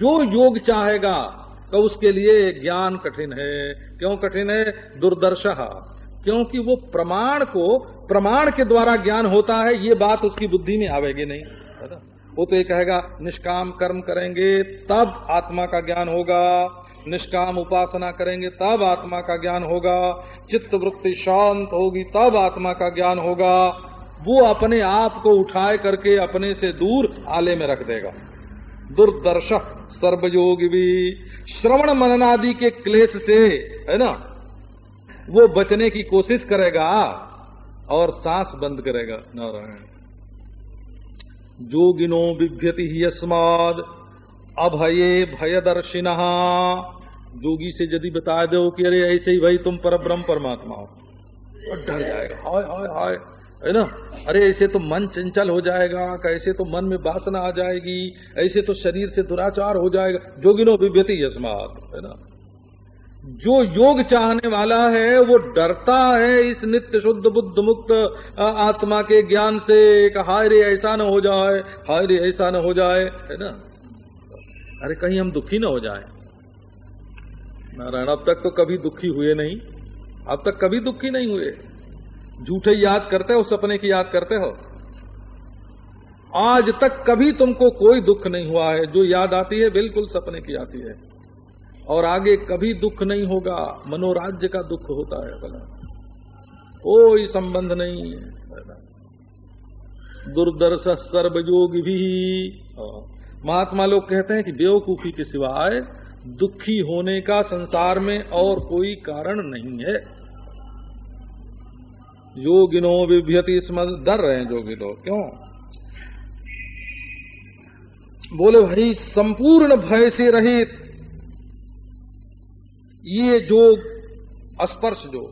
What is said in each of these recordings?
जो योग चाहेगा तो उसके लिए ज्ञान कठिन है। क्यों कठिन है? दुर्दर्श। क्योंकि वो प्रमाण को, प्रमाण के द्वारा ज्ञान होता है, ये बात उसकी बुद्धि में आवेगी नहीं। वो तो ये कहेगा, निष्काम कर्म करेंगे, तब आत्मा का ज्ञान होगा। निष्काम उपासना करेंगे, तब आत्मा का ज्ञान होगा। चित्त वृत्ति शांत होगी, तब आत्मा का ज्ञान होगा। वो अपने आप को उठाए करके अपने से दूर आले में रख देगा। दुर्दर्श। सर्वयोग भी श्रवण मननादि के क्लेश से, है ना, वो बचने की कोशिश करेगा और सांस बंद करेगा। नारायण। जोगिनो बिभ्यति ही अस्माद अभये भयदर्शिन। जोगी से यदि बता दो कि अरे ऐसे ही भाई तुम पर ब्रह्म परमात्मा हो। डर जाएगा। हाय हाय हाय। है ना? अरे, ऐसे तो मन चंचल हो जाएगा कैसे तो मन में वासना आ जाएगी, ऐसे तो शरीर से दुराचार हो जाएगा। जोगिनो विभ्यति यस्मात, है ना? जो योग चाहने वाला है, वो डरता है इस नित्य शुद्ध बुद्ध मुक्त आत्मा के ज्ञान से हाय रे, ऐसा न हो जाए, हाय रे, ऐसा न हो जाए, है ना? अरे, कहीं हम दुखी न हो जाए। नारायण, अब तक तो कभी दुखी हुए नहीं। अब तक कभी दुखी नहीं हुए। झूठे याद करते हो, सपने की याद करते हो? आज तक कभी तुमको कोई दुख नहीं हुआ है। जो याद आती है, बिल्कुल सपने की आती है। और आगे कभी दुख नहीं होगा, मनोराज्य का दुख होता है भला कोई संबंध नहीं है। दुर्दर्श सर्वयोग भी। महात्मा लोग कहते हैं कि बेवकूफ़ी के सिवाय दुखी होने का संसार में और कोई कारण नहीं है। योगिनो विभ्यति इसमें डर रहे हैं जोगी लोग। क्यों? बोले, भाई, संपूर्ण भय से रहित ये जो स्पर्श जो,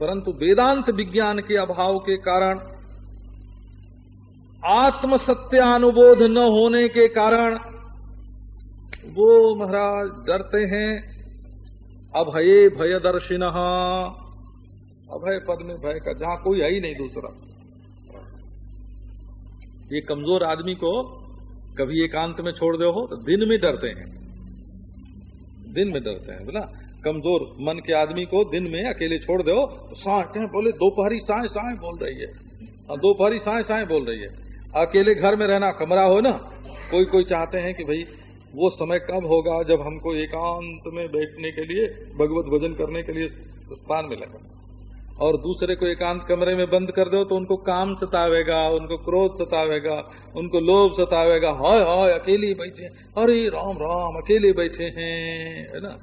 परंतु वेदांत विज्ञान के अभाव के कारण आत्म सत्यानुबोध न होने के कारण, वो महाराज डरते हैं, अभये भयदर्शिन अभय पद में भय का जहाँ कोई है ही नहीं दूसरा। ये कमज़ोर आदमी को कभी एकांत में छोड़ दो हो तो दिन में डरते हैं। दिन में डरते हैं बोला कमज़ोर मन के आदमी को दिन में अकेले छोड़ दो तो साए बोले दोपहरी साए साए बोल रही है। हाँ, दोपहरी साए साए बोल रही है। अकेले घर में रहना कमरा हो ना कोई कोई चाहते हैं कि भाई वो समय कब होगा जब हमको एकांत में बैठने के लिए भगवत भजन करने के लिए स्थान मिलेगा। और दूसरे को एकांत कमरे में बंद कर दो तो उनको काम सतावेगा, उनको क्रोध सतावेगा, उनको लोभ सतावेगा। हाय हाय, अकेले बैठे अरे राम राम, अकेले बैठे हैं, है ना?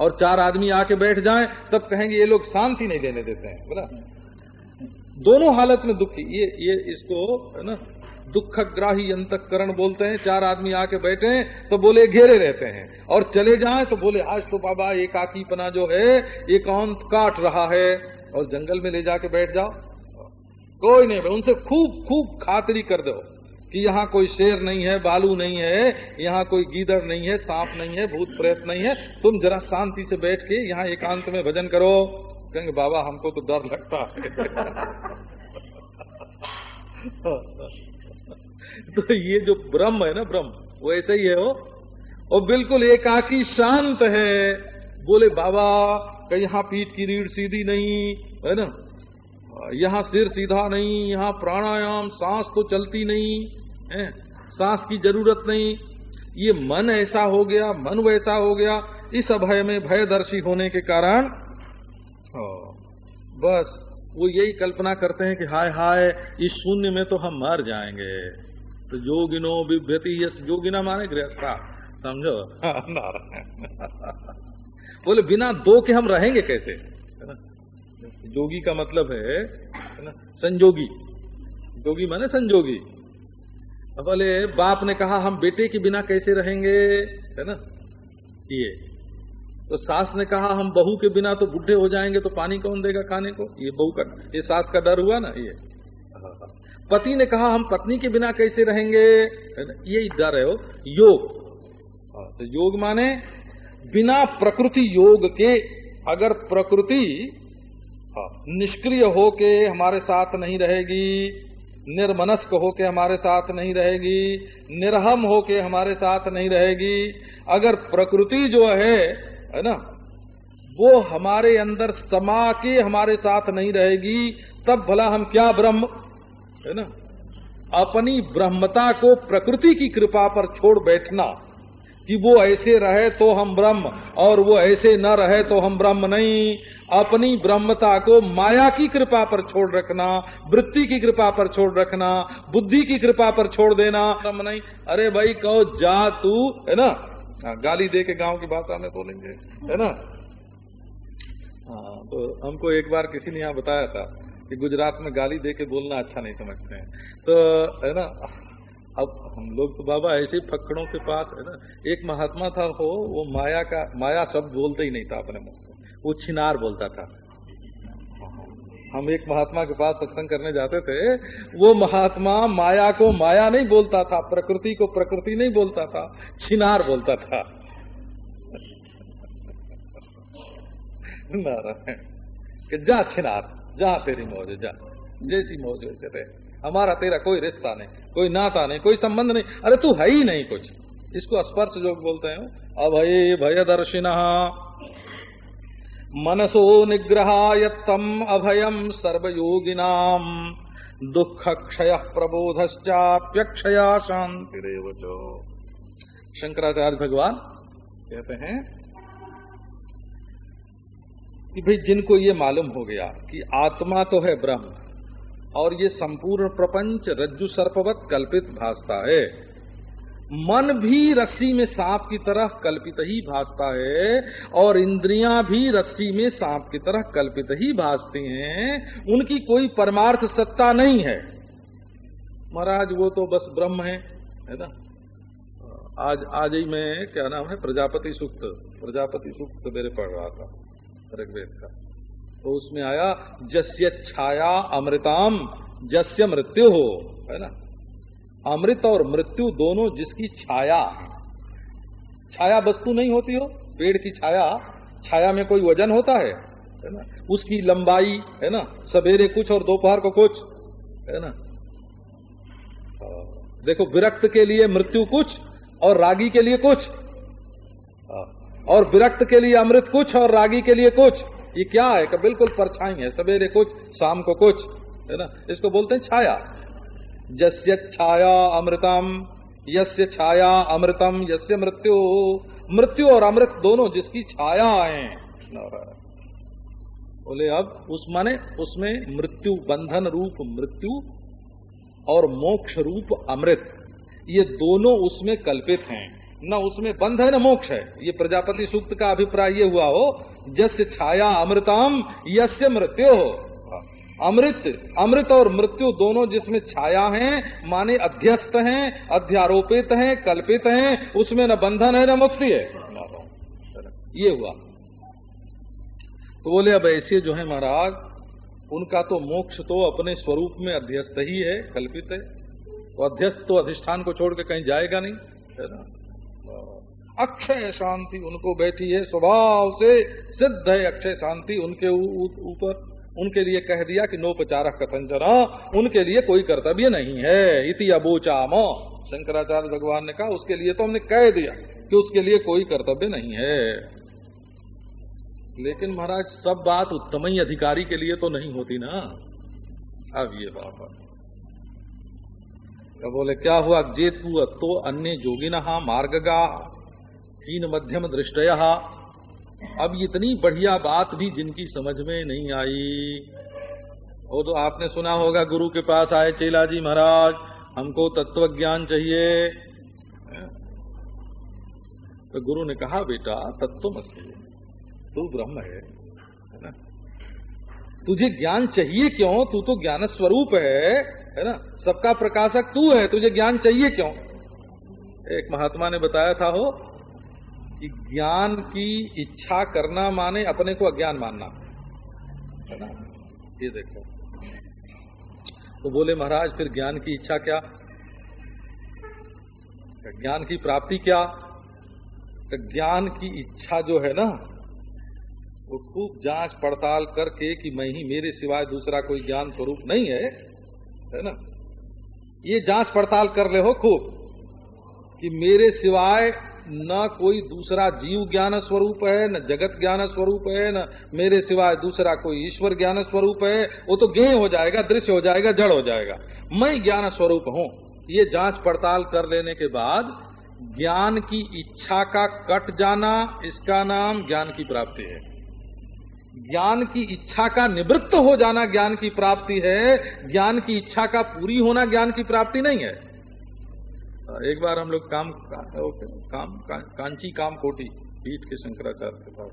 और चार आदमी आके बैठ जाएँ, तब कहेंगे, ये लोग शांति नहीं देने देते हैं। बोला दोनों हालत में दुखी। ये ये इसको, है ना, दुखग्राही अंतकरण बोलते हैं। चार आदमी आके बैठे हैं तो बोले, घेरे रहते हैं। और चले जाएँ तो बोले, आज तो बाबा एकाकीपना जो है, एकांत काट रहा है। और जंगल में ले जाके बैठ जाओ। कोई नहीं उनसे खूब खूब खातरी कर दो कि यहाँ कोई शेर नहीं है, बालू नहीं है, यहाँ कोई गीदड़ नहीं है, सांप नहीं है, भूत प्रेत नहीं है। तुम जरा शांति से बैठ के यहाँ एकांत में भजन करो। कहेंगे, बाबा, हमको तो डर लगता है। तो ये जो ब्रह्म है ना, ब्रह्म, वो ऐसे ही है, वो। वो बिल्कुल एकाकी शांत है। बोले, बाबा कि यहाँ पीठ की रीढ़ सीधी नहीं, है ना? यहाँ सिर सीधा नहीं, यहाँ प्राणायाम, सांस तो चलती नहीं, है? सांस की ज़रूरत नहीं। ये मन ऐसा हो गया, मन वैसा हो गया, इस अभय में भयदर्शी होने के कारण बस, वो यही कल्पना करते हैं कि, हाय हाय, इस शून्य में तो हम मर जाएँगे। तो योगिनो विभ्यति योगिना माने गृहस्था समझो नारायण। बोले बिना दो के हम रहेंगे कैसे? है जोगी का मतलब है ना? संजोगी। जोगी माने संजोगी। बोले बाप ने कहा हम बेटे के बिना कैसे रहेंगे? है ना? ये। तो सास ने कहा हम बहू के बिना तो बुढ़े हो जाएँगे तो पानी कौन देगा खाने को? ये बहू का ये सास का डर हुआ ना ये। पति ने कहा हम पत्नी के बिना कैसे रहेंगे? यही डर है वो योग। हाँ, तो योग माने बिना प्रकृति योग के अगर प्रकृति हाँ, निष्क्रिय होके हमारे साथ नहीं रहेगी निर्मनस्क होके हमारे साथ नहीं रहेगी निर्हम होके हमारे साथ नहीं रहेगी अगर प्रकृति जो है है ना वो हमारे अंदर समा के हमारे साथ नहीं रहेगी तब भला हम क्या ब्रह्म है ना अपनी ब्रह्मता को प्रकृति की कृपा पर छोड़ बैठना कि वो ऐसे रहे तो हम ब्रह्म और वो ऐसे न रहे तो हम ब्रह्म नहीं। अपनी ब्रह्मता को माया की कृपा पर छोड़ रखना वृत्ति की कृपा पर छोड़ रखना बुद्धि की कृपा पर छोड़ देना। ब्रह्म नहीं। अरे भाई कहो जा तू है ना? हाँ, गाली दे के गाँव की भाषा में बोलेंगे है ना? हाँ तो हमको एक बार किसी ने यहाँ बताया था कि गुजरात में गाली दे के बोलना अच्छा नहीं समझते हैं। तो है ना? अब हम लोग तो बाबा ऐसे फकड़ों के पास है ना। एक महात्मा था हो वो माया का, माया शब्द बोलते ही नहीं था अपने मुख से। वो छिनार बोलता था। हम एक महात्मा के पास सत्संग करने जाते थे, वो महात्मा माया को माया नहीं बोलता था, प्रकृति को प्रकृति नहीं बोलता था, छिनार बोलता था। नारायण जा छिनार, जा तेरी मौज, जा, जैसी मौज वैसे रहे। हमारा तेरा कोई रिश्ता नहीं, कोई नाता नहीं, कोई संबंध नहीं। अरे तू है ही नहीं कुछ। इसको स्पर्श जो बोलते हैं, अभय भय दर्शिना मनसो निग्रहायत्तम अभयम सर्वयोगिनाम। दुख क्षय प्रबोधश्चाप्यक्षया शांति शंकराचार्य भगवान कहते हैं कि भाई जिनको ये मालूम हो गया कि आत्मा तो है ब्रह्म और ये संपूर्ण प्रपंच रज्जु सर्पवत कल्पित भासता है। मन भी रस्सी में सांप की तरह कल्पित ही भासता है और इंद्रियाँ भी रस्सी में सांप की तरह कल्पित ही भासती हैं। उनकी कोई परमार्थ सत्ता नहीं है। महाराज, वो तो बस ब्रह्म है है ना? आज आज ही मैं, क्या नाम है? प्रजापति सुक्त प्रजापति सुक्त मेरे पढ़ रहा था ऋग्वेद का। तो उसमें आया जस्य छाया अमृताम, जस्य मृत्यु हो, है ना? अमृत और मृत्यु दोनों जिसकी छाया छाया वस्तु नहीं होती हो, पेड़ की छाया छाया में कोई वज़न होता है है ना? उसकी लंबाई, है ना? सवेरे कुछ और दोपहर को कुछ, है ना? देखो, विरक्त के लिए मृत्यु कुछ और रागी के लिए कुछ और विरक्त के लिए अमृत कुछ और रागी के लिए कुछ ये क्या है? कि बिल्कुल परछाई है। सवेरे कुछ, शाम को कुछ, है ना? इसको बोलते हैं छाया। जस्य छाया अमृतम, यस्य छाया अमृतम, यस्य मृत्यु। मृत्यु और अमृत दोनों जिसकी छाया है। बोले, अब उस माने उसमें मृत्यु बंधन रूप मृत्यु और मोक्ष रूप अमृत। ये दोनों उसमें कल्पित हैं। न उसमें बंध है, न मोक्ष है। ये प्रजापति सूक्त का अभिप्राय ये हुआ हो, जस्य छाया अमृतम, यस्य मृत्यु। हो अमृत अमृत और मृत्यु दोनों जिसमें छाया हैं, माने अध्यस्त हैं, अध्यारोपित हैं, कल्पित हैं, उसमें न बंधन है, न मुक्ति है। ये हुआ। तो बोले, अब ऐसे जो है महाराज, उनका तो मोक्ष तो अपने स्वरूप में अध्यस्त ही है, कल्पित है। तो अध्यस्त तो अधिष्ठान को छोड़ के कहीं जाएगा नहीं, है ना? अक्षय शांति उनको बैठी है, स्वभाव से सिद्ध है अक्षय शांति, उनके ऊपर, उनके लिए कह दिया कि नोपचारक कथन कथंचना उनके लिए कोई कर्तव्य नहीं है, इति अबोचाम। शंकराचार्य भगवान ने कहा, उसके लिए तो हमने कह दिया कि उसके लिए कोई कर्तव्य नहीं है। लेकिन महाराज, सब बात उत्तम ही अधिकारी के लिए तो नहीं होती ना। अब ये बात बोले, क्या हुआ? जेतु तो अन्य जोगिना मार्गगा हीन मध्यम दृष्टया। अब इतनी बढ़िया बात भी जिनकी समझ में नहीं आई। वो तो आपने सुना होगा, गुरु के पास आए चेला जी महाराज, हमको तत्व ज्ञान चाहिए। तो गुरु ने कहा, बेटा तत्व मसी तू ब्रह्म है तुझे ज्ञान चाहिए क्यों? तू तो ज्ञान स्वरूप है है ना? सबका प्रकाशक तू है, तुझे ज्ञान चाहिए क्यों? एक महात्मा ने बताया था, हो ज्ञान की इच्छा करना माने अपने को अज्ञान मानना। है ना? ये देखो। तो बोले, महाराज, फिर ज्ञान की इच्छा क्या? ज्ञान की प्राप्ति क्या? तो ज्ञान की इच्छा जो है ना, वो खूब जाँच पड़ताल करके कि मैं ही मेरे सिवाय दूसरा कोई ज्ञान स्वरूप नहीं है। है ना? ये जाँच पड़ताल कर ले हो खूब कि मेरे सिवाय न कोई दूसरा जीव ज्ञान स्वरूप है, न जगत ज्ञान स्वरूप है, न मेरे सिवाय दूसरा कोई ईश्वर ज्ञान स्वरूप है। वो तो गेह हो जाएगा, दृश्य हो जाएगा, जड़ हो जाएगा। मैं ज्ञान स्वरूप हूँ। ये जाँच पड़ताल कर लेने के बाद ज्ञान की इच्छा का कट जाना, इसका नाम ज्ञान की प्राप्ति है। ज्ञान की इच्छा का निवृत्त हो जाना ज्ञान की प्राप्ति है। ज्ञान की इच्छा का पूरी होना ज्ञान की प्राप्ति नहीं है। एक बार हम लोग काम काम का, कांची काम कोटी पीठ के शंकराचार्य के पास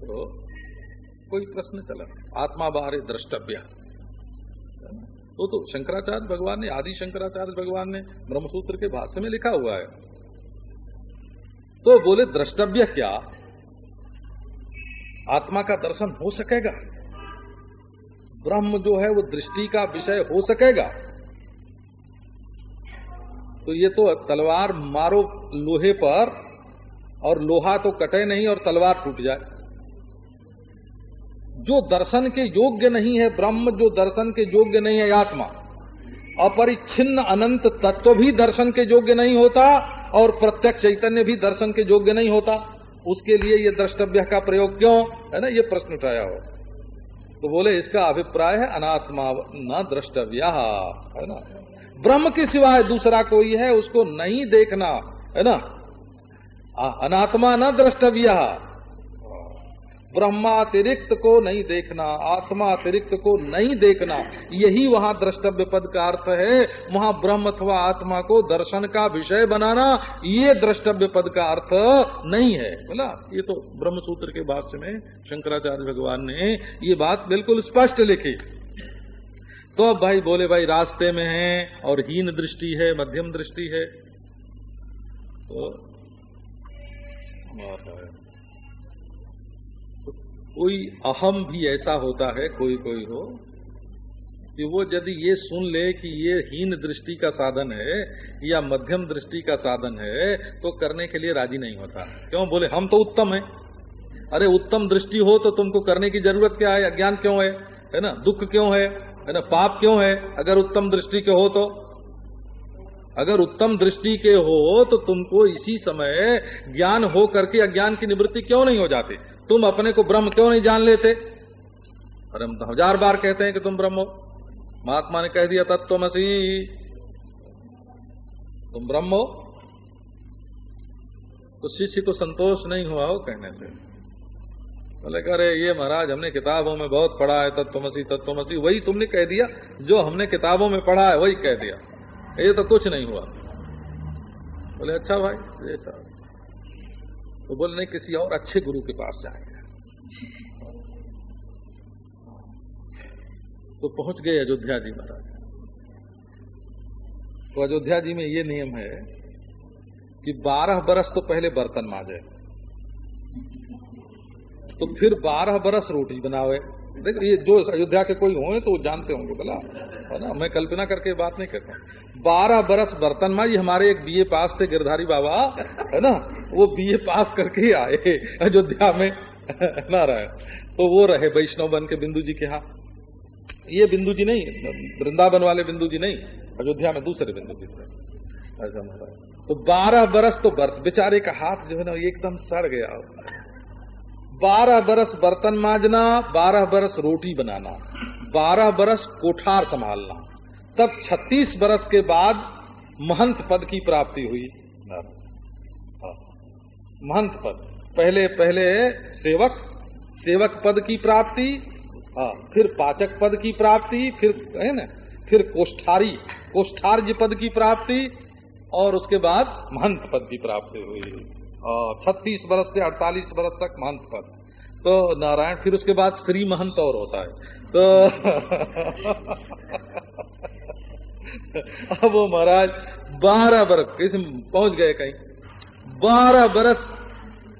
तो कोई प्रश्न चला? आत्मा बाहर द्रष्टव्य। तो तो शंकराचार्य भगवान ने आदि शंकराचार्य भगवान ने ब्रह्मसूत्र के भाष्य में लिखा हुआ है। तो बोले द्रष्टव्य क्या? आत्मा का दर्शन हो सकेगा? ब्रह्म जो है वो दृष्टि का विषय हो सकेगा? तो ये तो तलवार मारो लोहे पर, और लोहा तो कटे नहीं और तलवार टूट जाए। जो दर्शन के योग्य नहीं है ब्रह्म, जो दर्शन के योग्य नहीं है आत्मा। अपरिच्छिन्न अनंत तत्व भी दर्शन के योग्य नहीं होता, और प्रत्यक्ष चैतन्य भी दर्शन के योग्य नहीं होता। उसके लिए ये द्रष्टव्य का प्रयोग क्यों? है ना, ये प्रश्न उठाया हो। तो बोले, इसका अभिप्राय है, अनात्मा न द्रष्टव्य। है ना? ब्रह्म के सिवाय दूसरा कोई है, उसको नहीं देखना, है ना? अनात्मा न द्रष्टव्य। ब्रह्मातिरिक्त को नहीं देखना, आत्मा अतिरिक्त को नहीं देखना, यही वहाँ द्रष्टव्य पद का अर्थ है। वहाँ ब्रह्म अथवा आत्मा को दर्शन का विषय बनाना, ये द्रष्टव्य पद का अर्थ नहीं है बोला ये तो ब्रह्म सूत्र के भाष्य में शंकराचार्य भगवान ने ये बात बिल्कुल स्पष्ट लिखी। तो अब भाई बोले, भाई रास्ते में है और हीन दृष्टि है, मध्यम दृष्टि है। तो कोई अहम भी ऐसा होता है, कोई कोई हो, कि वो यदि ये सुन ले कि ये हीन दृष्टि का साधन है या मध्यम दृष्टि का साधन है तो करने के लिए राज़ी नहीं होता। क्यों? बोले, हम तो उत्तम है। अरे, उत्तम दृष्टि हो तो तुमको करने की ज़रूरत क्या है? अज्ञान क्यों है? है ना? दुख क्यों है? है ना, पाप क्यों है? अगर उत्तम दृष्टि के हो तो। अगर उत्तम दृष्टि के हो तो तुमको इसी समय ज्ञान हो करके अज्ञान की निवृत्ति क्यों नहीं हो जाती? तुम अपने को ब्रह्म क्यों नहीं जान लेते? अरे हम तो हज़ार बार कहते हैं कि तुम ब्रह्म हो। महात्मा ने कह दिया, तत्वमसी। तुम ब्रह्म हो। तो शिष्य को संतोष नहीं हुआ हो कहने से। बोले, अरे, ये महाराज, हमने किताबों में बहुत पढ़ा है, तत्वमसी तत्वमसी, वही तुमने कह दिया, जो हमने किताबों में पढ़ा है, वही कह दिया। ये तो कुछ नहीं हुआ। बोले अच्छा भाई ऐसा तो बोले, नहीं, किसी और अच्छे गुरु के पास जाएँगे। तो पहुँच गए अयोध्या जी महाराज। तो अयोध्या जी में ये नियम है कि 12 बरस तो पहले बर्तन माजे। तो फिर 12 बरस रोटी बनावे। देखो, ये जो अयोध्या के कोई होंगे तो जानते होंगे बोला है ना? मैं कल्पना करके बात नहीं करता बारह बरस बर्तन माई, हमारे एक बीए पास थे गिरधारी बाबा, है ना? वो बीए पास करके आए अयोध्या में। नारायण तो वो रहे वैष्णव बन के बिंदु जी के यहाँ। ये बिंदु जी नहीं, वृंदावन वाले बिंदु जी नहीं, अयोध्या में दूसरे बिंदु जी थे। ऐसा तो बारह बरस तो बर्त बेचारे का हाथ जो है ना एकदम सड़ गया। बारह बरस बर्तन माजना बारह बरस रोटी बनाना बारह बरस कोठार संभालना। तब छत्तीस बरस के बाद महंत पद की प्राप्ति हुई हाँ। महंत पद। पहले पहले सेवक सेवक पद की प्राप्ति हाँ, फिर पाचक पद की प्राप्ति फिर है ना फिर कोष्ठारी कोष्ठार्य पद की प्राप्ति और उसके बाद महंत पद की प्राप्ति हुई। छत्तीस वर्ष से अड़तालीस वर्ष तक महंत पद तो नारायण, फिर उसके बाद स्त्री महंत और होता है। तो अब वो महाराज, बारह बरस कैसे पहुँच गए कहीं। बारह बरस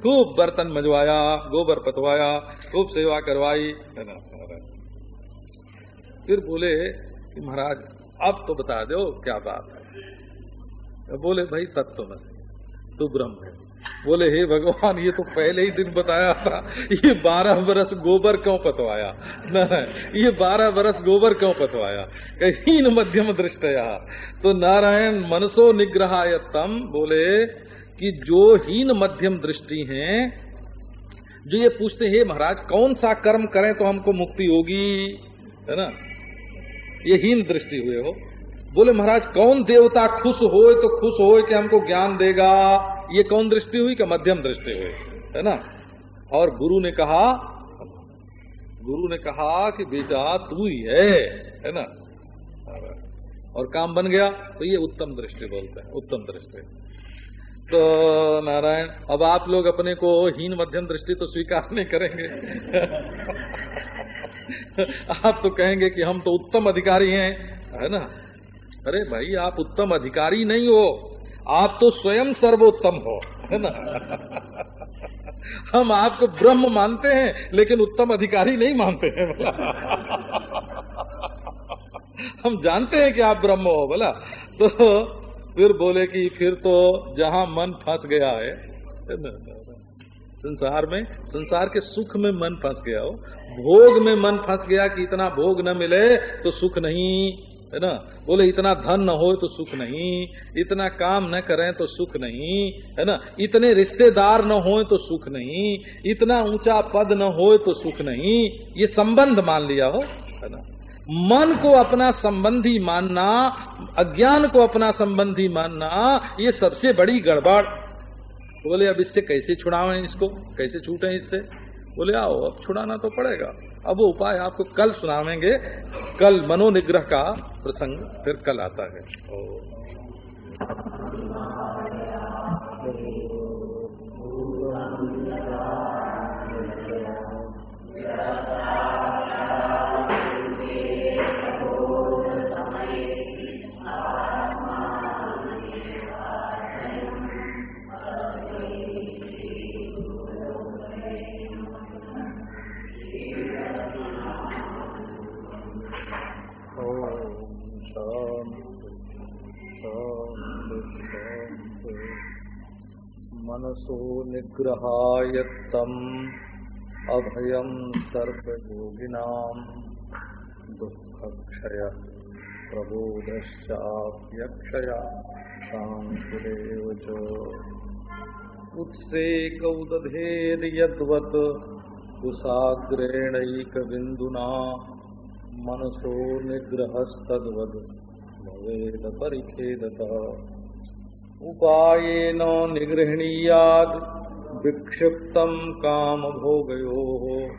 खूब बर्तन मजवाया, गोबर पतवाया, खूब सेवा करवाई। है ना फिर बोले कि महाराज, अब तो बता दो, क्या बात है? बोले, भाई तत्व में तू ब्रह्म है। बोले, हे भगवान, ये तो पहले ही दिन बताया था। ये बारह बरस गोबर क्यों पतवाया? न ये बारह बरस गोबर क्यों पतवाया? हीन मध्यम दृष्टया। तो नारायण मनसो निग्रहायतम बोले कि जो हीन मध्यम दृष्टि हैं, जो ये पूछते हैं महाराज, कौन सा कर्म करें तो हमको मुक्ति होगी? है ना? ये हीन दृष्टि हुए हो। बोले, महाराज, कौन देवता खुश हो तो खुश हो कि हमको ज्ञान देगा? ये कौन दृष्टि हुई कि मध्यम दृष्टि हुई? है ना? और गुरु ने कहा, गुरु ने कहा कि, बेटा, तू ही है। है ना? और काम बन गया तो ये उत्तम दृष्टि बोलते हैं, उत्तम दृष्टि। तो नारायण, अब आप लोग अपने को हीन मध्यम दृष्टि तो स्वीकार नहीं करेंगे। आप तो कहेंगे कि हम तो उत्तम अधिकारी हैं, है ना? अरे भाई, आप उत्तम अधिकारी नहीं हो। आप तो स्वयं सर्वोत्तम हो, है ना? हम आपको ब्रह्म मानते हैं, लेकिन उत्तम अधिकारी नहीं मानते हैं, बोला। हम जानते हैं कि आप ब्रह्म हो, बोला। तो फिर बोले कि फिर तो जहाँ मन फंस गया है संसार में, संसार के सुख में मन फंस गया हो। भोग में मन फंस गया कि इतना भोग न मिले तो सुख नहीं। है ना? बोले, इतना धन न हो तो सुख नहीं, इतना काम न करें तो सुख नहीं, है ना? इतने रिश्तेदार न हो तो सुख नहीं, इतना ऊँचा पद न हो तो सुख नहीं। ये संबंध मान लिया हो, है ना? मन को अपना संबंधी मानना, अज्ञान को अपना संबंधी मानना, ये सबसे बड़ी गड़बड़। बोले, अब इससे कैसे छुड़ावे इसको? कैसे छूटे इससे? बोले, आओ, अब छुड़ाना तो पड़ेगा। अब वो उपाय आपको कल सुनावेंगे। कल मनोनिग्रह का प्रसंग फिर कल आता है। मनसो निग्रहायत्तम् अभयम् सर्वयोगिनाम् दुःखक्षय प्रबोधश्चाप्यक्षया शान्तिरेव च। उत्सेकौदधेर् यद्वत् कुशाग्रेणैकबिन्दुना मनसो निग्रहस्तद्वद् भवेद परिखेदतः उपायेन निगृहणीयाद विक्षिप्तम काम भोगयोः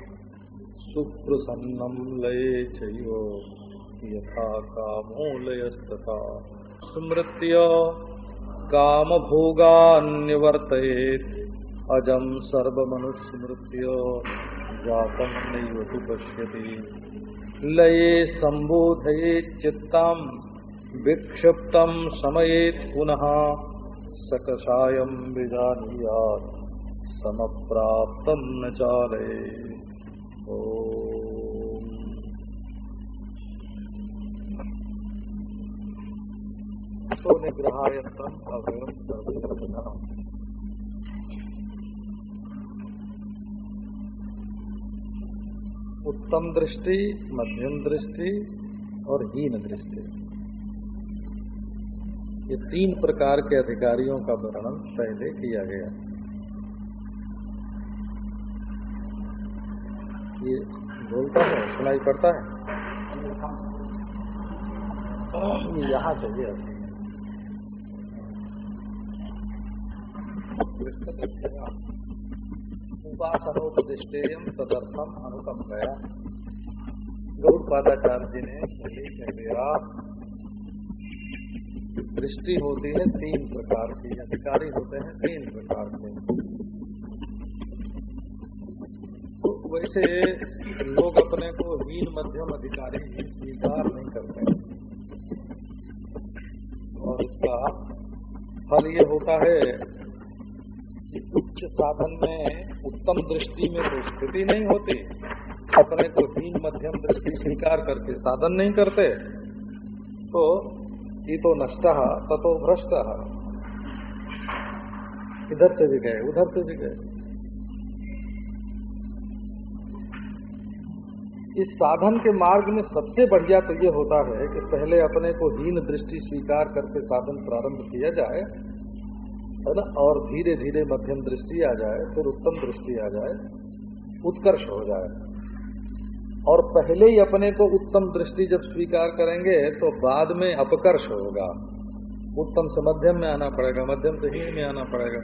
सुप्रसन्नम लये यथा कामो लयस्तथा स्मृत्य काम भोगान्यवर्तयेत् अजम सर्वमनुस्मृत्य जातम नैव पश्यति। लये सम्बोधयेत् चित्तम् विक्षिप्तम् समयेत् पुनः सकषायम् विजानीयात् समप्राप्तम् न चाले। अभयम् उत्तम दृष्टि मध्यम दृष्टि और हीन दृष्टि। ये तीन प्रकार के अधिकारियों का वर्णन पहले किया गया। ये बोलता है, सुनाई पड़ता है? यहाँ चाहिए। उपासनोपदिष्टेयम तदर्थम अनुकम गया गौड़पादाचार्य जी ने कह दिया दृष्टि होती है, तीन प्रकार की अधिकारी होते हैं, तीन प्रकार के तो वैसे लोग अपने को हीन मध्यम अधिकारी स्वीकार नहीं करते। और इसका फल ये होता है कि उच्च साधन में उत्तम दृष्टि में तो स्थिति नहीं होती, अपने को हीन मध्यम दृष्टि स्वीकार करके साधन नहीं करते। तो ये तो नष्ट, ततो भ्रष्ट। इधर से भी गए, उधर से भी गए। इस साधन के मार्ग में सबसे बढ़िया तो ये होता है कि पहले अपने को हीन दृष्टि स्वीकार करके साधन प्रारंभ किया जाए, है ना? और धीरे धीरे मध्यम दृष्टि आ जाए, फिर उत्तम दृष्टि आ जाए, उत्कर्ष हो जाए। और पहले ही अपने को उत्तम दृष्टि जब स्वीकार करेंगे तो बाद में अपकर्ष होगा। उत्तम से मध्यम में आना पड़ेगा, मध्यम से हीन में आना पड़ेगा।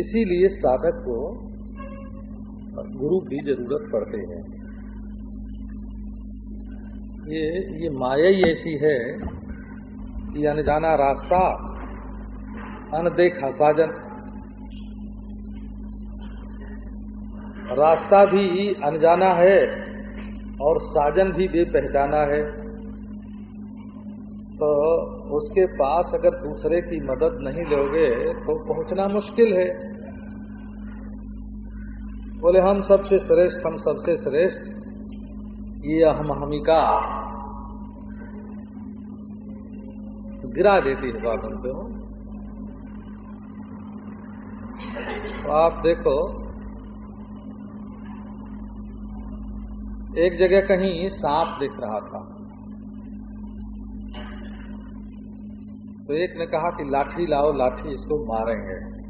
इसीलिए साधक को गुरु की ज़रूरत पड़ती है। ये ये माया ही ऐसी है कि अनजाना रास्ता, अनदेखा साजन रास्ता भी अनजाना है और साजन भी बेपहचाना है। तो उसके पास अगर दूसरे की मदद नहीं लोगे तो पहुँचना मुश्किल है। बोले, हम सबसे श्रेष्ठ, हम सबसे श्रेष्ठ, ये हम हमिका गिरा देती है बात उनपे तो आप देखो एक जगह कहीं सांप दिख रहा था। तो एक ने कहा कि लाठी लाओ, लाठी इसको मारेंगे।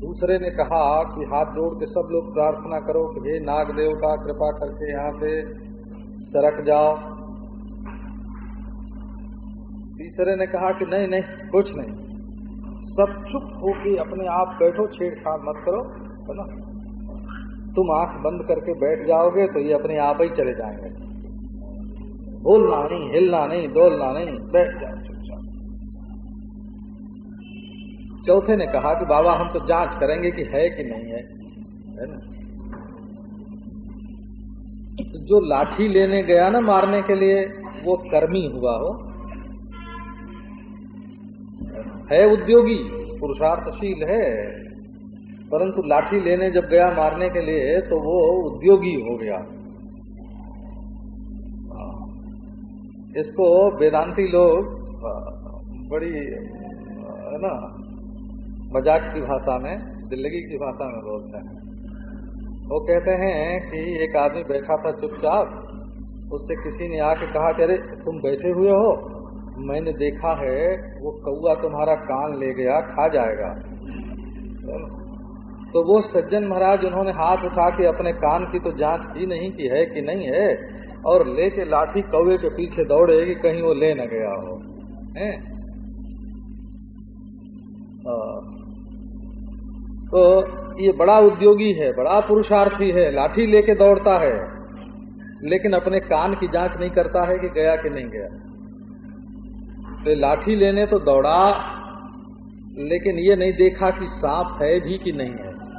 दूसरे ने कहा कि हाथ जोड़ के सब लोग प्रार्थना करो कि हे नाग देवता कृपा करके यहाँ से सरक जाओ। तीसरे ने कहा कि नहीं नहीं, कुछ नहीं। सब चुप होके अपने आप बैठो, छेड़छाड़ मत करो, है ना? तुम आँख बंद करके बैठ जाओगे तो ये अपने आप ही चले जाएँगे। बोलना नहीं, हिलना नहीं डोलना नहीं, बैठ जाओ चौथे ने कहा कि बाबा, हम तो जाँच करेंगे कि है कि नहीं है। है ना? तो जो लाठी लेने गया ना मारने के लिए, वो कर्मी हुआ हो है उद्योगी, पुरुषार्थशील है। परंतु लाठी लेने जब गया मारने के लिए तो वो उद्योगी हो गया। इसको वेदांती लोग बड़ी, है ना, मज़ाक की भाषा में ज़िंदगी की भाषा में बोलते हैं। वो कहते हैं कि एक आदमी बैठा था चुपचाप, उससे किसी ने आके कहा कि, अरे, तुम बैठे हुए हो? मैंने देखा है, वो कौआ तुम्हारा कान ले गया, खा जाएगा। तो वो सज्जन महाराज उन्होंने हाथ उठा के अपने कान की तो जाँच की नहीं की है कि नहीं है, और लेके लाठी कौए के पीछे दौड़े कि कहीं वो ले न गया हो हैं? तो ये बड़ा उद्योगी है, बड़ा पुरुषार्थी है, लाठी लेके दौड़ता है, लेकिन अपने कान की जाँच नहीं करता है कि गया कि नहीं गया तो लाठी लेने तो दौड़ा लेकिन ये नहीं देखा कि सांप है भी कि नहीं है।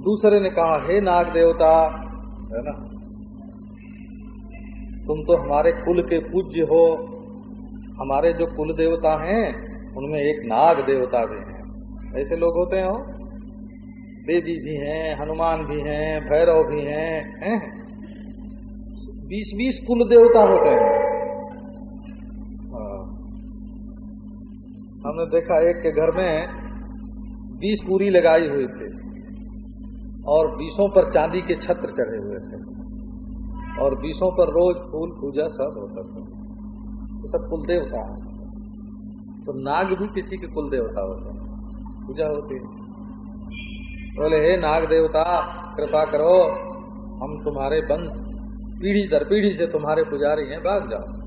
दूसरे ने कहा, हे नाग देवता, है ना? तुम तो हमारे कुल के पूज्य हो। हमारे जो कुल देवता हैं, उनमें एक नाग देवता भी हैं। ऐसे लोग होते हो देवी भी हैं, हनुमान भी हैं, भैरव भी हैं हैं? बीस बीस कुल देवता होते हैं। हमने देखा एक के घर में बीस पूरी लगाई हुई थी और बीसों पर चांदी के छत्र चढ़े हुए थे और बीसों पर रोज फूल पूजा सब होता था। तो सब कुल देवता तो नाग भी किसी के कुल देवता होते पूजा होती बोले, हे नाग देवता कृपा करो, हम तुम्हारे बंद पीढ़ी दर पीढ़ी से तुम्हारे पुजारी हैं, भाग जाओ।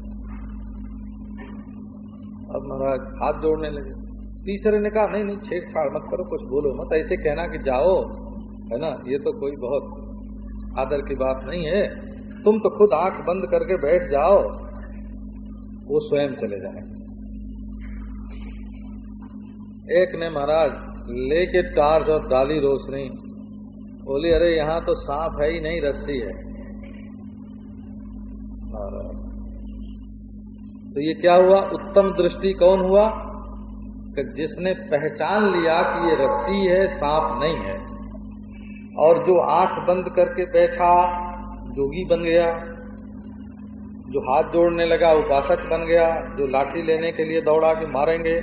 अब महाराज हाथ जोड़ने लगे। तीसरे ने कहा, नहीं नहीं, छेड़छाड़ मत करो, कुछ बोलो मत। ऐसे कहना कि जाओ, है ना, ये तो कोई बहुत आदर की बात नहीं है। तुम तो खुद आँख बंद करके बैठ जाओ, वो स्वयं चले जाए एक ने महाराज, लेके टार्च और डाली रोशनी, बोली, अरे, यहाँ तो सांप है ही नहीं, रस्सी है। तो ये क्या हुआ? उत्तम दृष्टि कौन हुआ? कि जिसने पहचान लिया कि ये रस्सी है, सांप नहीं है। और जो आँख बंद करके बैठा, जोगी बन गया, जो हाथ जोड़ने लगा, उपासक बन गया, जो लाठी लेने के लिए दौड़ा कि मारेंगे,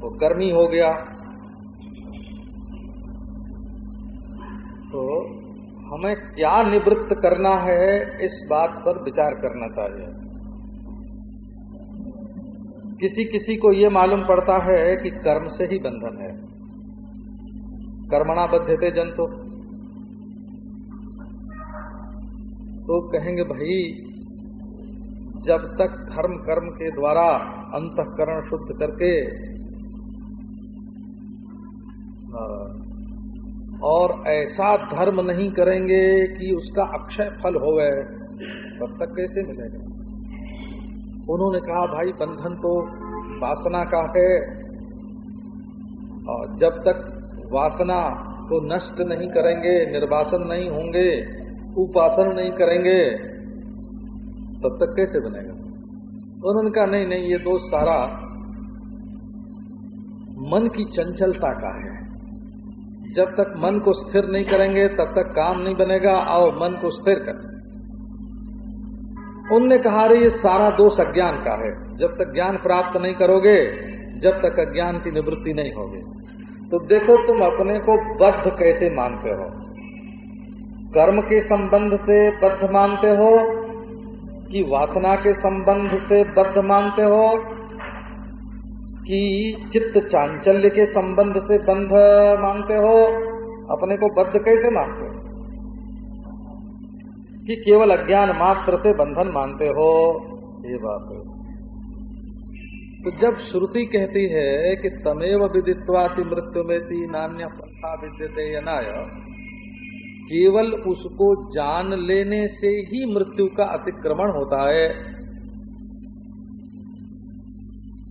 वो तो कर्मी हो गया। तो हमें क्या निवृत्त करना है, इस बात पर विचार करना चाहिए। किसी किसी को ये मालूम पड़ता है कि कर्म से ही बंधन है। कर्मणा बद्धते जंतु। तो कहेंगे, भाई, जब तक धर्म कर्म के द्वारा अंतकरण शुद्ध करके और ऐसा धर्म नहीं करेंगे कि उसका अक्षय फल होवे, तब तक कैसे मिलेगा? उन्होंने कहा, भाई, बंधन तो वासना का है। और जब तक वासना को नष्ट नहीं करेंगे, निर्वासन नहीं होंगे, उपासन नहीं करेंगे, तब तक कैसे बनेगा? उन्होंने कहा, नहीं नहीं, ये दोष सारा मन की चंचलता का है। जब तक मन को स्थिर नहीं करेंगे, तब तक काम नहीं बनेगा। और मन को स्थिर कर। उनने कहा रे ये सारा दोष अज्ञान का है। जब तक ज्ञान प्राप्त नहीं करोगे, जब तक अज्ञान की निवृत्ति नहीं होगी। तो देखो, तुम अपने को बद्ध कैसे मानते हो? कर्म के संबंध से बद्ध मानते हो? कि वासना के संबंध से बद्ध मानते हो? कि चित्त चांचल्य के संबंध से बंध मानते हो? अपने को बद्ध कैसे मानते हो? कि केवल अज्ञान मात्र से बंधन मानते हो, ये बात है। तो जब श्रुति कहती है कि तमेव विदित्वाति मृत्यु में ती नान्य प्रथा विद्यते यनाय, केवल उसको जान लेने से ही मृत्यु का अतिक्रमण होता है।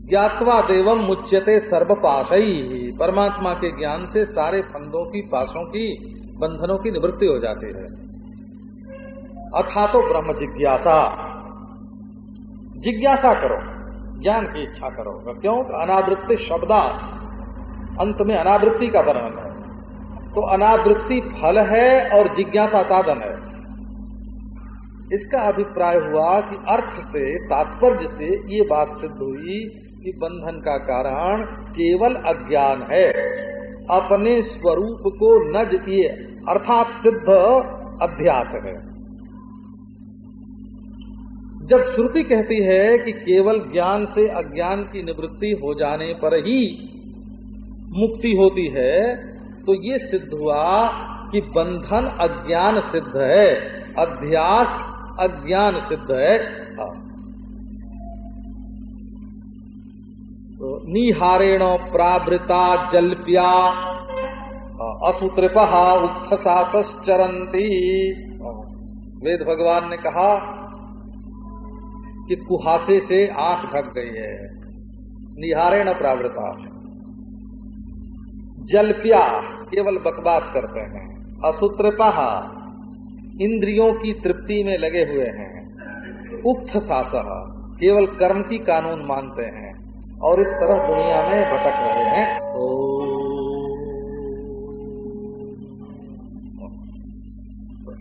ज्ञातवा देवम मुच्यते सर्व पाशई परमात्मा के ज्ञान से सारे फंदों की पासों की, बंधनों की निवृत्ति हो जाती है। अथा तो ब्रह्म जिज्ञासा। जिज्ञासा करो, ज्ञान की इच्छा करो। क्यों? अनावृत्ति शब्दा अंत में अनावृत्ति का वर्णन है। तो अनावृत्ति फल है और जिज्ञासा साधन है। इसका अभिप्राय हुआ कि अर्थ से, तात्पर्य से ये बात सिद्ध हुई कि बंधन का कारण केवल अज्ञान है। अपने स्वरूप को नज ये अर्थात सिद्ध अध्यास है। जब श्रुति कहती है कि केवल ज्ञान से अज्ञान की निवृत्ति हो जाने पर ही मुक्ति होती है तो ये सिद्ध हुआ कि बंधन अज्ञान सिद्ध है अध्यास अज्ञान सिद्ध है हाँ। तो निहारेण प्रावृता जल्प्या हाँ, असुत्रिपहा उत्थसासरंती हाँ। वेद भगवान ने कहा कि कुहासे से आँख ढक गई है। निहारे न प्रावृता जलप्या केवल बकवास करते हैं। असूत्रता इंद्रियों की तृप्ति में लगे हुए हैं। उक्त सास केवल कर्म की कानून मानते हैं और इस तरह दुनिया में भटक रहे हैं। तो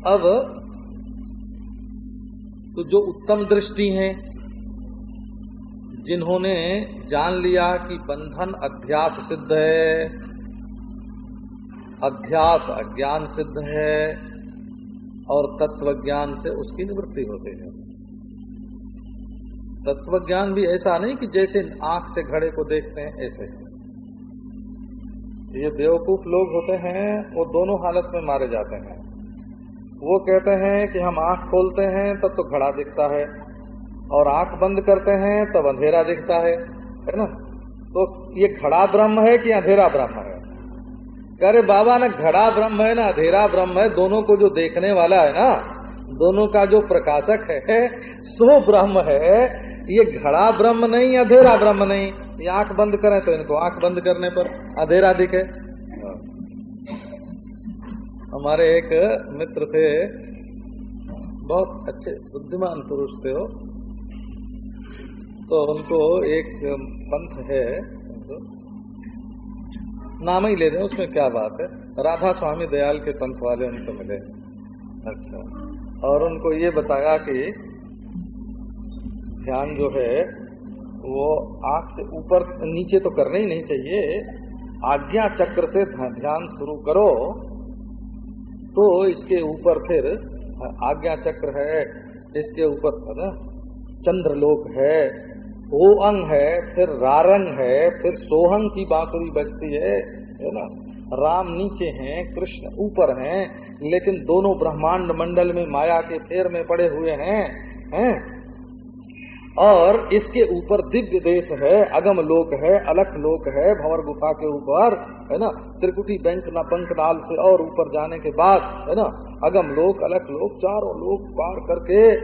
अब तो जो उत्तम दृष्टि है, जिन्होंने जान लिया कि बंधन अध्यास सिद्ध है, अध्यास अज्ञान सिद्ध है, और तत्व ज्ञान से उसकी निवृत्ति होती है। तत्व ज्ञान भी ऐसा नहीं कि जैसे आँख से घड़े को देखते हैं, ऐसे ये बेवकूफ़ लोग होते हैं, वो दोनों हालत में मारे जाते हैं। वो कहते हैं कि हम आँख खोलते हैं, तब तो घड़ा दिखता है। और आँख बंद करते हैं, तब अंधेरा दिखता है। है ना? तो ये घड़ा ब्रह्म है कि अंधेरा ब्रह्म है? अरे बाबा, ना घड़ा ब्रह्म है, ना अंधेरा ब्रह्म है, दोनों को जो देखने वाला है ना, दोनों का जो प्रकाशक है, सो ब्रह्म है। ये घड़ा ब्रह्म नहीं, अंधेरा ब्रह्म नहीं। ये आँख बंद करें तो इनको आँख बंद करने पर अंधेरा दिखे। हमारे एक मित्र थे, बहुत अच्छे, बुद्धिमान पुरुष थे तो उनको एक पंथ है नाम ही ले दें, उसमें क्या बात है? राधा स्वामी दयाल के पंथ वाले उनको मिले। अच्छा। और उनको ये बताया कि ध्यान जो है, वो आँख से ऊपर, नीचे तो करना ही नहीं चाहिए। आज्ञा चक्र से ध्यान शुरू करो। तो इसके ऊपर फिर आज्ञा चक्र है, इसके ऊपर ना, चंद्रलोक है ओ अंग है, फिर रारंग है, फिर सोहंग की बांसुरी बजती है है ना, राम नीचे हैं, कृष्ण ऊपर हैं, लेकिन दोनों ब्रह्मांड मंडल में माया के फेर में पड़े हुए हैं हैं। और इसके ऊपर दिव्य देश है, अगम लोक है, अलख लोक है, भंवर गुफा के ऊपर, है ना? त्रिकुटी बैंक न पंख डाल से और ऊपर जाने के बाद, है ना? अगम लोक, अलख लोक, चारों लोक पार करके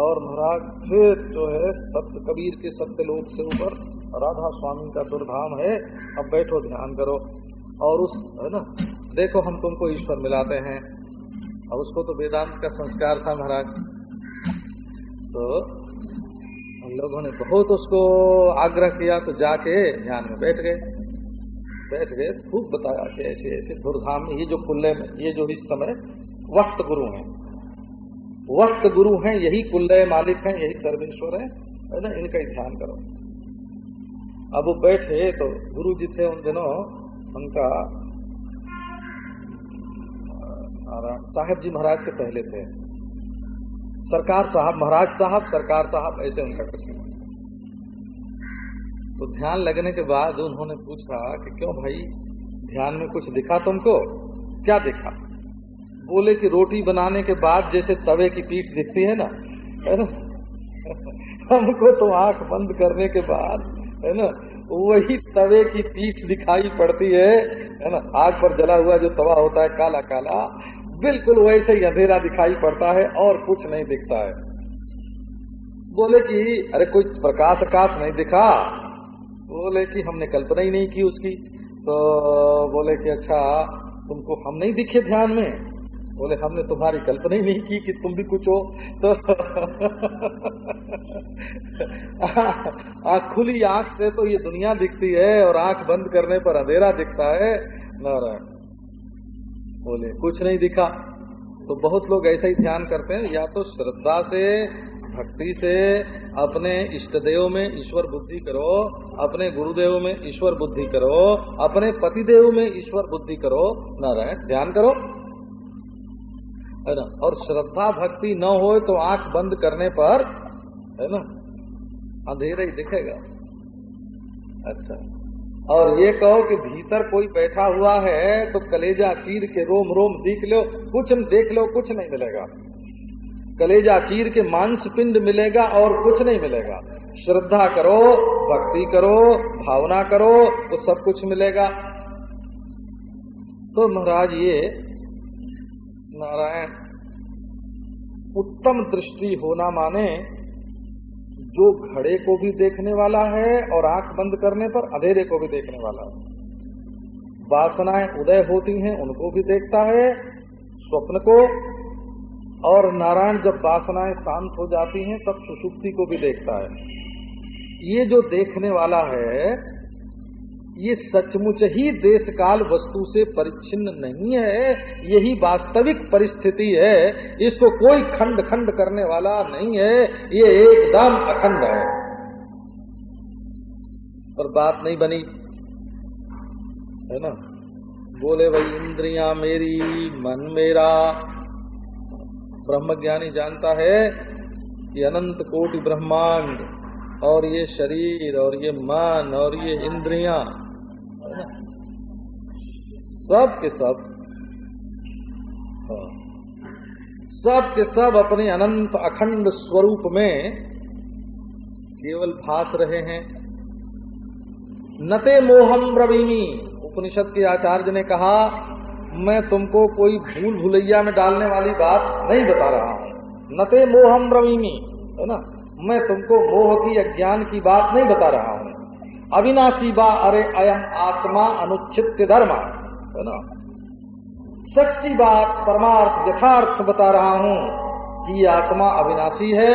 और महाराज फिर जो है सत्य कबीर के सत्य लोक से ऊपर राधा स्वामी का दुर्धाम है। अब बैठो, ध्यान करो। और उस, है ना? देखो हम तुमको ईश्वर मिलाते हैं। अब उसको तो वेदांत का संस्कार था महाराज। तो लोगों ने बहुत उसको आग्रह किया तो जाके ध्यान में बैठ गए। बैठ गए, खूब बताया कि ऐसे ऐसे धुरधाम, ये जो कुल्ले में, ये जो इस समय वक्त गुरु हैं। वक्त गुरु हैं, यही कुल्ले मालिक हैं, यही सर्वेश्वर है। है ना इनका ध्यान करो। अब वो बैठे तो गुरु जी थे उन दिनों, उनका साहेब जी महाराज के पहले थे। सरकार साहब, महाराज साहब, सरकार साहब, ऐसे उनका कृष्ण तो ध्यान लगने के बाद उन्होंने पूछा कि क्यों भाई, ध्यान में कुछ दिखा तुमको? क्या दिखा? बोले कि रोटी बनाने के बाद जैसे तवे की पीठ दिखती है ना है ना? हमको तो आँख बंद करने के बाद, है ना, वही तवे की पीठ दिखाई पड़ती है है ना? आग पर जला हुआ जो तवा होता है काला काला बिल्कुल वैसे ही अंधेरा दिखाई पड़ता है और कुछ नहीं दिखता है। बोले कि, अरे कोई प्रकाश आकाश नहीं दिखा। बोले कि, हमने कल्पना ही नहीं की उसकी। तो बोले कि अच्छा तुमको हम नहीं दिखे ध्यान में? बोले, हमने तुम्हारी कल्पना ही नहीं की कि तुम भी कुछ हो। तो आँख खुली आँख से तो ये दुनिया दिखती है और आँख बंद करने पर अंधेरा दिखता है। नारायण। बोले, कुछ नहीं दिखा। तो बहुत लोग ऐसा ही ध्यान करते हैं, या तो श्रद्धा से, भक्ति से, अपने इष्ट देव में ईश्वर बुद्धि करो, अपने गुरुदेव में ईश्वर बुद्धि करो, अपने पतिदेव में ईश्वर बुद्धि करो। नारायण, ध्यान करो। है ना? और श्रद्धा, भक्ति न हो तो आँख बंद करने पर, है ना? अंधेरा ही दिखेगा। अच्छा। और ये कहो कि भीतर कोई बैठा हुआ है तो कलेजा चीर के रोम रोम देख लो, कुछ देख लो, कुछ नहीं मिलेगा। कलेजा चीर के मांस पिंड मिलेगा और कुछ नहीं मिलेगा। श्रद्धा करो, भक्ति करो, भावना करो तो सब कुछ मिलेगा। तो महाराज, ये नारायण, उत्तम दृष्टि होना माने जो घड़े को भी देखने वाला है और आँख बंद करने पर अंधेरे को भी देखने वाला है। वासनाएँ उदय होती हैं, उनको भी देखता है, स्वप्न को। और नारायण जब वासनाएँ शांत हो जाती हैं, तब सुषुप्ति को भी देखता है। ये जो देखने वाला है ये सचमुच ही देश काल वस्तु से परिच्छिन्न नहीं है, यही वास्तविक परिस्थिति है, इसको कोई खंड खंड करने वाला नहीं है, ये एकदम अखंड है। पर बात नहीं बनी। है ना? बोले भाई इंद्रियाँ मेरी, मन मेरा। ब्रह्मज्ञानी जानता है कि अनंत कोटि ब्रह्मांड और ये शरीर और ये मन और ये इंद्रियाँ सब के सब हाँ, सब के सब अपने अनंत अखंड स्वरूप में केवल भास रहे हैं। नते मोहम रवीमी उपनिषद के आचार्य ने कहा मैं तुमको कोई भूल भुलैया में डालने वाली बात नहीं बता रहा हूँ। नते मोहम रवीमी है ना? मैं तुमको मोह की अज्ञान की बात नहीं बता रहा हूँ। अविनाशी बा, अरे अयम आत्मा अनुच्छित धर्म। है ना? सच्ची बात परमार्थ यथार्थ बता रहा हूँ कि आत्मा अविनाशी है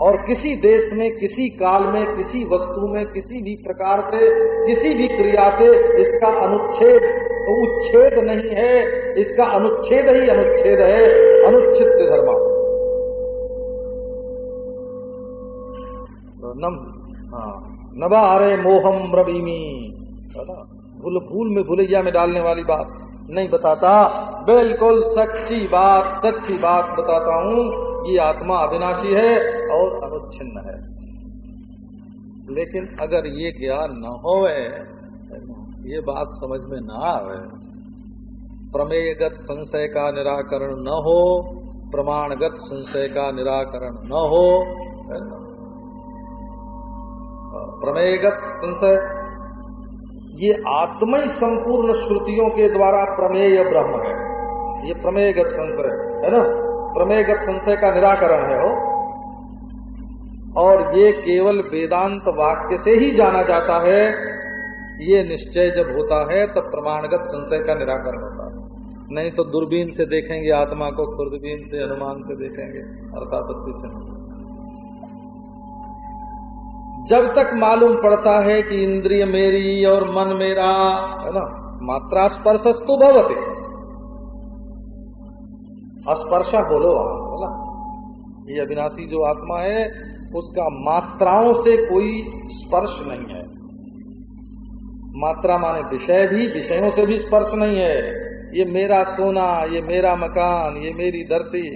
और किसी देश में, किसी काल में, किसी वस्तु में, किसी भी प्रकार से, किसी भी क्रिया से इसका अनुच्छेद तो उच्छेद नहीं है, इसका अनुच्छेद ही अनुच्छेद है अनुच्छित धर्म। हाँ नबा अरे मोहम ब्रवीमी भूल भूल में भूलैया में डालने वाली बात नहीं बताता। बिल्कुल सच्ची बात सच्ची बात बताता हूँ। ये आत्मा अविनाशी है और अनुच्छिन्न है। लेकिन अगर ये ज्ञान न हो ये बात समझ में न आवे, प्रमेयगत संशय का निराकरण न हो, प्रमाणगत संशय का निराकरण न हो प्रमेयगत संशय। ये आत्मा ही संपूर्ण श्रुतियों के द्वारा प्रमेय ब्रह्म है। ये प्रमेयगत संशय है ना? प्रमेयगत संशय का निराकरण है हो और ये केवल वेदांत वाक्य से ही जाना जाता है। ये निश्चय जब होता है, तब प्रमाणगत संशय का निराकरण होता है। नहीं तो दूरबीन से देखेंगे, आत्मा को खुर्दबीन से अनुमान से देखेंगे अर्थापत्ति से जब तक मालूम पड़ता है कि इंद्रिय मेरी और मन मेरा, है ना, मात्रा स्पर्शस्तु भवते। स्पर्श बोलो बोला ये अविनाशी जो आत्मा है, उसका मात्राओं से कोई स्पर्श नहीं है। मात्रा माने विषय भी, विषयों से भी स्पर्श नहीं है। ये मेरा सोना, ये मेरा मकान, ये मेरी धरती,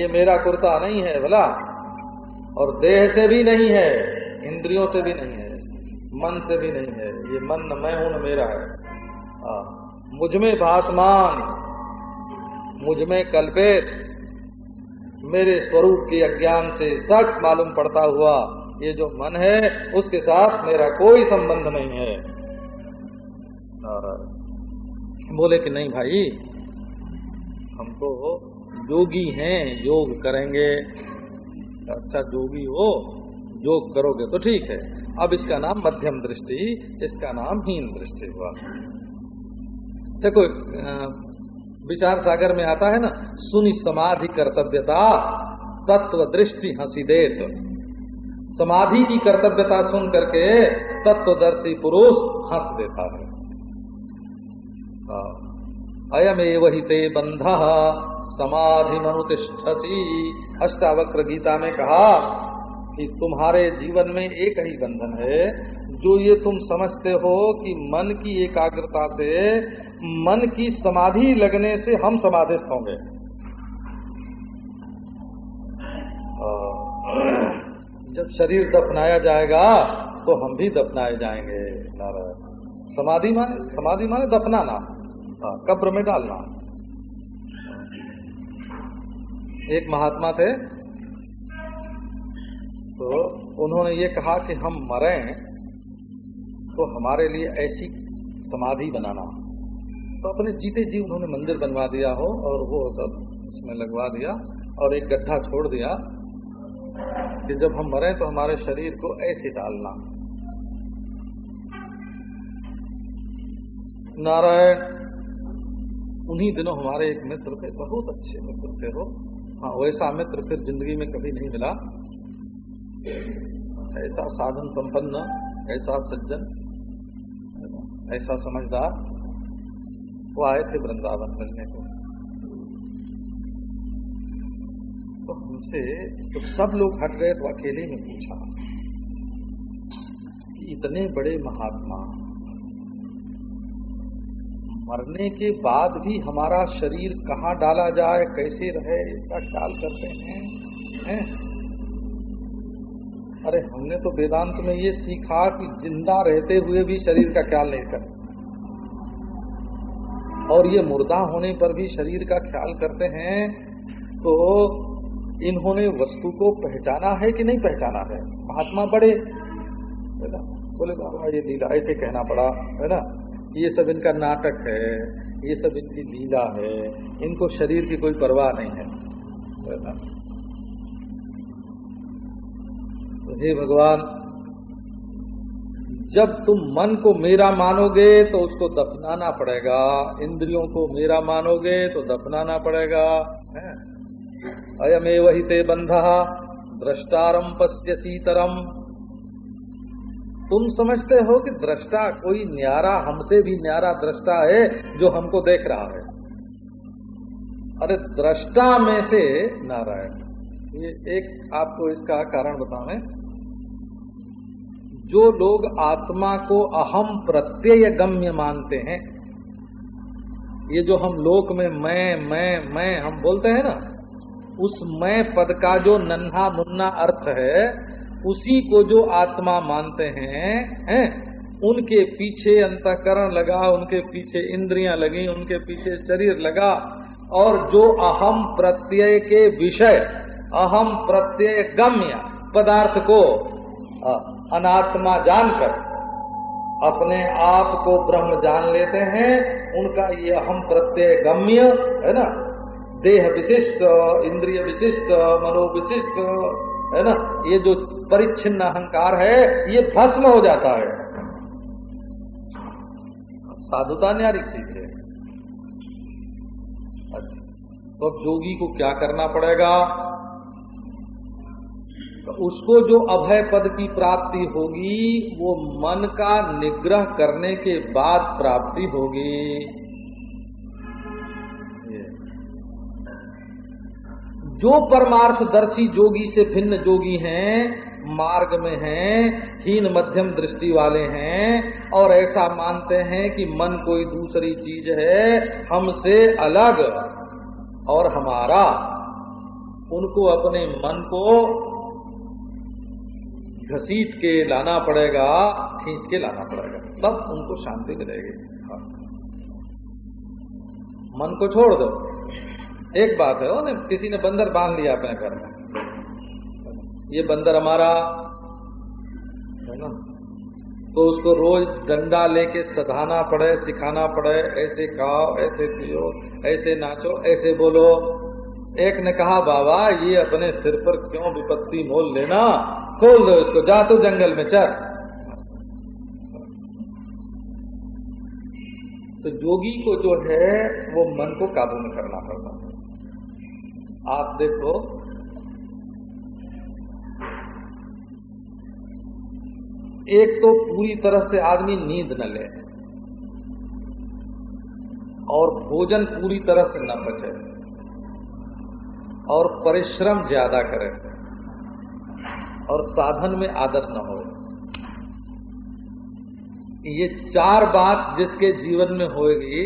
ये मेरा कुर्ता नहीं है, भला। और देह से भी नहीं है, इंद्रियों से भी नहीं है, मन से भी नहीं है। ये मन न मैं हूँ, न मेरा है। मुझमें भासमान, मुझमें कल्पित, मेरे स्वरूप के अज्ञान से सख्त मालूम पड़ता हुआ ये जो मन है, उसके साथ मेरा कोई संबंध नहीं है। बोले कि नहीं भाई, हम तो योगी हैं, योग करेंगे। अच्छा योगी हो योग करोगे तो ठीक है। अब इसका नाम मध्यम दृष्टि, इसका नाम हीन दृष्टि हुआ। देखो विचार सागर में आता है ना, सुनी समाधि कर्तव्यता, तत्व दृष्टि हँसी देत। समाधि की कर्तव्यता सुन करके तत्वदर्शी पुरुष हंस देता है। अयम एवं बंध समाधि मनुतिष्ठसी अष्टावक्र गीता में कहा कि तुम्हारे जीवन में एक ही बंधन है, जो ये तुम समझते हो कि मन की एकाग्रता से, मन की समाधि लगने से हम समाधिस्थ होंगे। जब शरीर दफनाया जाएगा तो हम भी दफनाए जाएँगे, नारायण। समाधि माने समाधि माने दफनाना। कब्र में डालना। एक महात्मा थे। तो उन्होंने ये कहा कि हम मरे तो हमारे लिए ऐसी समाधि बनाना। तो अपने जीते जी उन्होंने मंदिर बनवा दिया हो और वो सब उसमें लगवा दिया और एक गड्ढा छोड़ दिया कि जब हम मरे तो हमारे शरीर को ऐसे डालना। नारायण, उन्हीं दिनों हमारे एक मित्र थे, बहुत अच्छे मित्र थे हो हाँ वैसा मित्र फिर ज़िंदगी में कभी नहीं मिला। ऐसा साधन संपन्न, ऐसा सज्जन, ऐसा समझदार, वो आए थे वृंदावन मिलने को। तो हमसे जब सब लोग हट गए तो अकेले में पूछा कि इतने बड़े महात्मा मरने के बाद भी हमारा शरीर कहाँ डाला जाए, कैसे रहे, इसका ख्याल करते हैं हैं? अरे, हमने तो वेदांत में ये सीखा कि ज़िंदा रहते हुए भी शरीर का ख्याल नहीं करते। और ये मुर्दा होने पर भी शरीर का ख्याल करते हैं तो इन्होंने वस्तु को पहचाना है कि नहीं पहचाना है? महात्मा बड़े बोले, बाबा, ये लीला ऐसे कहना पड़ा, है ना? ये सब इनका नाटक है, ये सब इनकी लीला है, इनको शरीर की कोई परवाह नहीं है। तो हे भगवान, जब तुम मन को मेरा मानोगे तो उसको दफनाना पड़ेगा, इंद्रियों को मेरा मानोगे तो दफनाना पड़ेगा अयमे वही ते बंध दृष्टारम पश्य सीतरम तुम समझते हो कि दृष्टा कोई न्यारा हमसे भी न्यारा दृष्टा है जो हमको देख रहा है। अरे दृष्टा में से नारायण, ये एक आपको इसका कारण बताने जो लोग आत्मा को अहम प्रत्यय गम्य मानते हैं, ये जो हम लोक में मैं मैं मैं हम बोलते हैं ना, उस मैं पद का जो नन्हा मुन्ना अर्थ है उसी को जो आत्मा मानते हैं हैं, उनके पीछे अंतकरण लगा, उनके पीछे इंद्रियाँ लगी, उनके पीछे शरीर लगा, और जो अहम प्रत्यय के विषय, अहम प्रत्यय गम्य पदार्थ को अनात्मा जानकर अपने आप को ब्रह्म जान लेते हैं, उनका ये अहम प्रत्यय गम्य, है ना? देह विशिष्ट, इंद्रिय विशिष्ट, मनो विशिष्ट है ना? ये जो परिच्छिन्न अहंकार है, ये भस्म हो जाता है। साधुता न्यारी चीज़ है। अच्छा तो अब जोगी को क्या करना पड़ेगा? तो उसको जो अभय पद की प्राप्ति होगी, वो मन का निग्रह करने के बाद प्राप्ति होगी। जो परमार्थदर्शी जोगी से भिन्न जोगी हैं, मार्ग में हैं, हीन मध्यम दृष्टि वाले हैं, और ऐसा मानते हैं कि मन कोई दूसरी चीज़ है, हमसे अलग और हमारा। उनको अपने मन को घसीट के लाना पड़ेगा, खींच के लाना पड़ेगा। तब उनको शांति मिलेगी। हाँ। मन को छोड़ दो। एक बात है ना किसी ने बंदर बाँध लिया अपने घर में। ये बंदर हमारा, है ना? तो उसको रोज डंडा लेके सधाना पड़े, सिखाना पड़े, ऐसे खाओ, ऐसे पियो, ऐसे नाचो, ऐसे बोलो। एक ने कहा, बाबा, ये अपने सिर पर क्यों विपत्ति मोल लेना? खोल दो इसको, जा तो जंगल में, चल। तो जोगी को जो है, वो मन को काबू में करना पड़ता है। आप देखो। एक तो पूरी तरह से आदमी नींद न ले और भोजन पूरी तरह से न बचे और परिश्रम ज़्यादा करे और साधन में आदत न हो। ये चार बात जिसके जीवन में होगी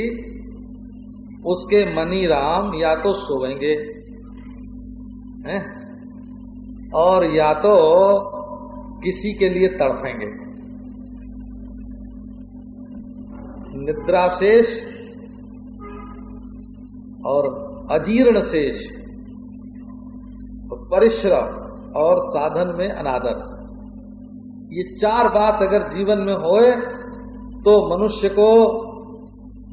उसके मनी राम या तो सोएँगे। हैं? और या तो किसी के लिए तड़फेंगे। निद्रा शेष और अजीर्ण शेष, परिश्रम और साधन में अनादर। ये चार बात अगर जीवन में होए तो मनुष्य को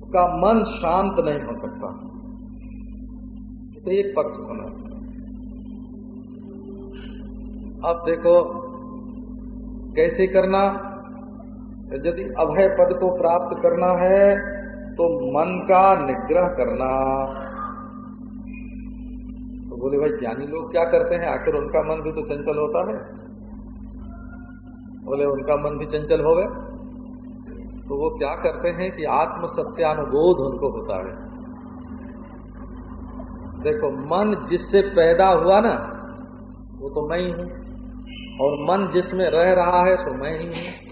का मन शांत नहीं हो सकता। तो एक पक्ष होना अब देखो, कैसे करना? यदि अभय पद को प्राप्त करना है तो मन का निग्रह करना। तो बोले, भाई, ज्ञानी लोग क्या करते हैं? आखिर उनका मन भी तो चंचल होता है। बोले, उनका मन भी चंचल हो गए तो वो क्या करते हैं कि आत्म सत्यानुबोध उनको होता है। देखो, मन जिससे पैदा हुआ ना, वो तो मैं ही हूँ। और मन जिसमें रह रहा है सो मैं ही हूँ।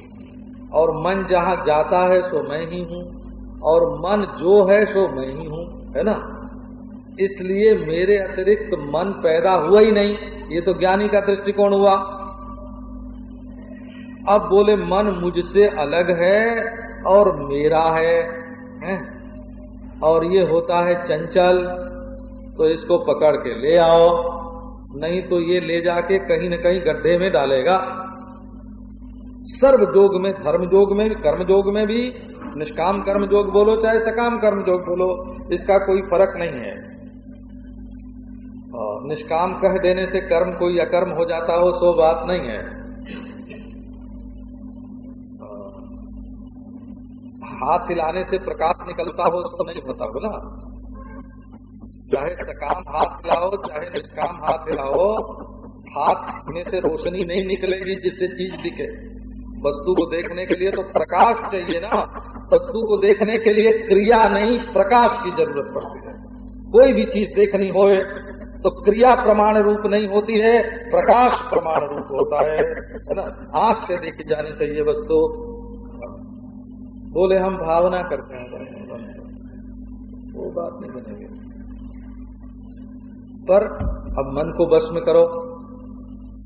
और मन जहाँ जाता है सो मैं ही हूँ। और मन जो है सो मैं ही हूँ है ना? इसलिए मेरे अतिरिक्त मन पैदा हुआ ही नहीं। ये तो ज्ञानी का दृष्टिकोण हुआ। अब बोले मन मुझसे अलग है और मेरा है, है? और ये होता है चंचल। तो इसको पकड़ के ले आओ। नहीं तो ये ले जाके कहीं न कहीं गड्ढे में डालेगा। सर्व जोग में, धर्म जोग में, कर्म जोग में भी, निष्काम कर्म जोग बोलो, चाहे सकाम कर्म जोग बोलो, इसका कोई फ़र्क नहीं है। निष्काम कह देने से कर्म कोई अकर्म हो जाता हो, सो बात नहीं है। हाथ हिलाने से प्रकाश निकलता हो तो नहीं होता बोला चाहे सकाम हाथ हिलाओ, चाहे निष्काम हाथ हिलाओ, हाथ में से रोशनी नहीं निकलेगी जिससे चीज़ दिखे। वस्तु को देखने के लिए तो प्रकाश चाहिए ना। वस्तु को देखने के लिए क्रिया नहीं, प्रकाश की ज़रूरत पड़ती है। कोई भी चीज़ देखनी हो तो क्रिया प्रमाण रूप नहीं होती है, प्रकाश प्रमाण रूप होता है है ना? आँख से देखी जानी चाहिए वस्तु। बोले हम भावना करते हैं। वो बात नहीं बनेगी। पर अब मन को बस में करो।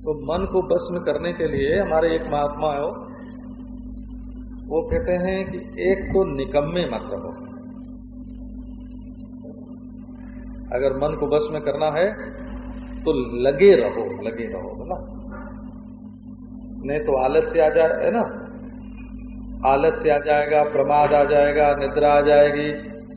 तो मन को बस में करने के लिए हमारे एक महात्मा है। वो कहते हैं कि एक तो निकम्मे मत रहो। अगर मन को बस में करना है तो लगे रहो लगे रहो बोला नहीं तो आलस्य आ जाए, है ना? आलस्य आ जाएगा, प्रमाद आ जाएगा, निद्रा आ जाएगी।